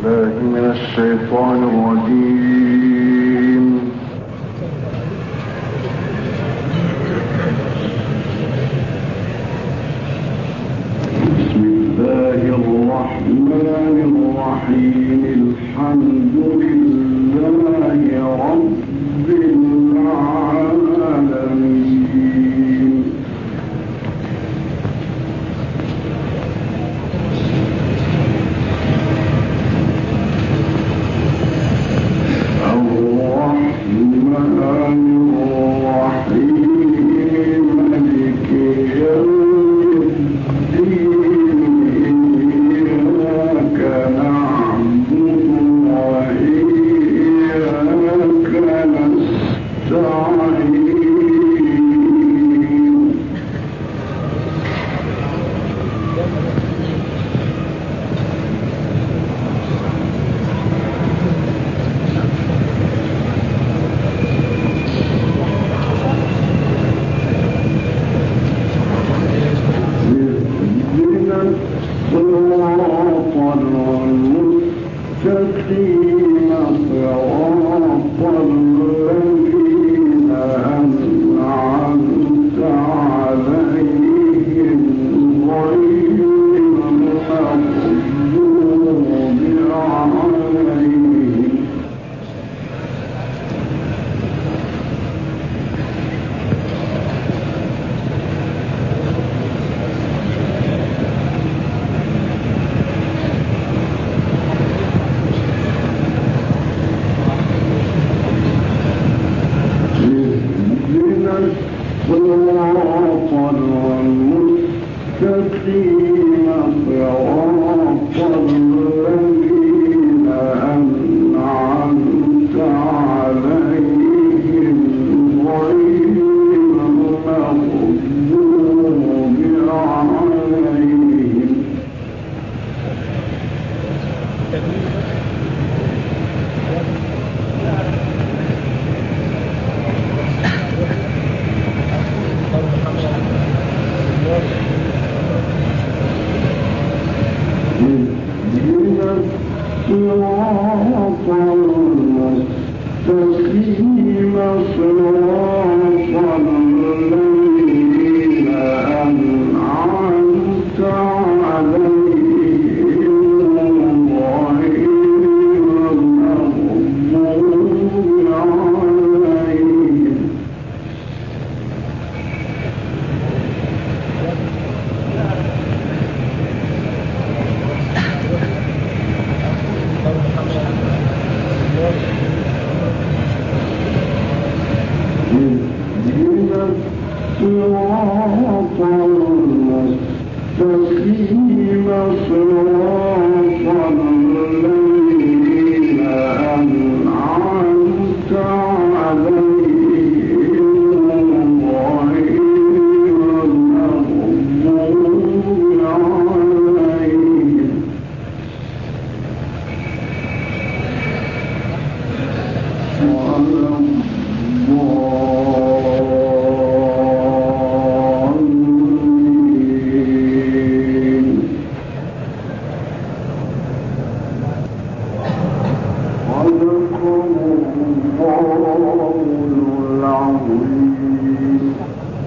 الله من الشيطان الرجيم المستقيم صراط الذين صراط اهدنا Allah,